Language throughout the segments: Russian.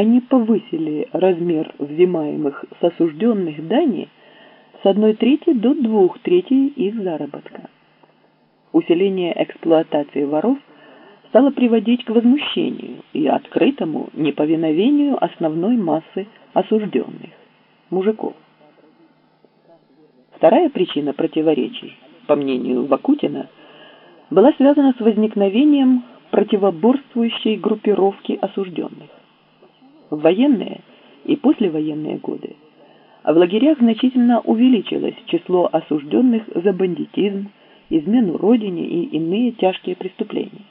они повысили размер взимаемых с осужденных дани с одной трети до двух третей их заработка. Усиление эксплуатации воров стало приводить к возмущению и открытому неповиновению основной массы осужденных – мужиков. Вторая причина противоречий, по мнению Вакутина, была связана с возникновением противоборствующей группировки осужденных. В военные и послевоенные годы в лагерях значительно увеличилось число осужденных за бандитизм, измену родине и иные тяжкие преступления.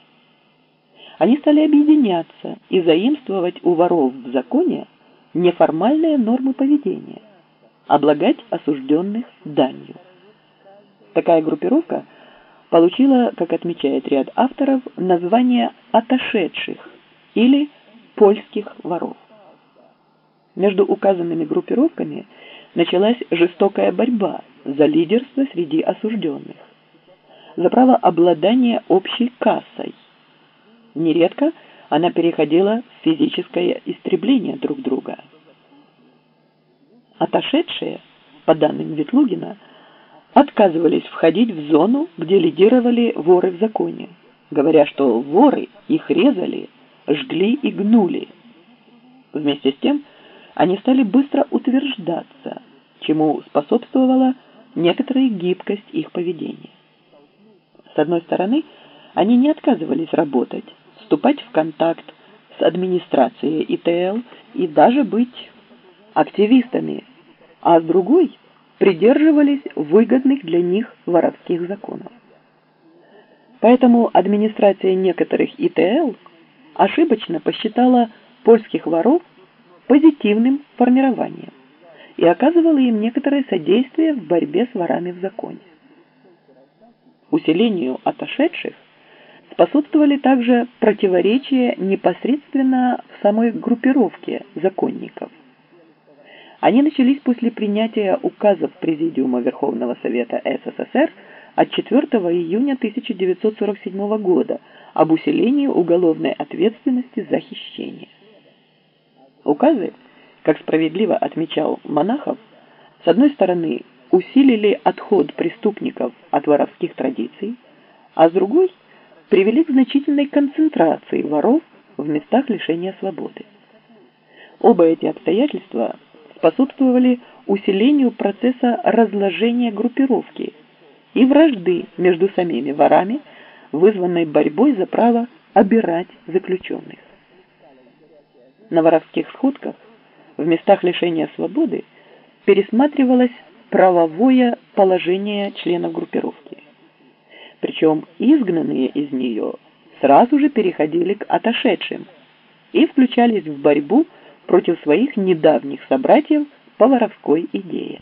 Они стали объединяться и заимствовать у воров в законе неформальные нормы поведения, облагать осужденных данью. Такая группировка получила, как отмечает ряд авторов, название «отошедших» или «польских воров». Между указанными группировками началась жестокая борьба за лидерство среди осужденных, за право обладания общей кассой. Нередко она переходила в физическое истребление друг друга. Отошедшие, по данным Ветлугина, отказывались входить в зону, где лидировали воры в законе, говоря, что воры их резали, жгли и гнули. Вместе с тем они стали быстро утверждаться, чему способствовала некоторая гибкость их поведения. С одной стороны, они не отказывались работать, вступать в контакт с администрацией ИТЛ и даже быть активистами, а с другой придерживались выгодных для них воровских законов. Поэтому администрация некоторых ИТЛ ошибочно посчитала польских воров позитивным формированием и оказывала им некоторое содействие в борьбе с ворами в законе. Усилению отошедших способствовали также противоречия непосредственно в самой группировке законников. Они начались после принятия указов Президиума Верховного Совета СССР от 4 июня 1947 года об усилении уголовной ответственности за хищение. Указы, как справедливо отмечал Монахов, с одной стороны усилили отход преступников от воровских традиций, а с другой привели к значительной концентрации воров в местах лишения свободы. Оба эти обстоятельства способствовали усилению процесса разложения группировки и вражды между самими ворами, вызванной борьбой за право обирать заключенных. На воровских сходках в местах лишения свободы пересматривалось правовое положение членов группировки. Причем изгнанные из нее сразу же переходили к отошедшим и включались в борьбу против своих недавних собратьев по воровской идее.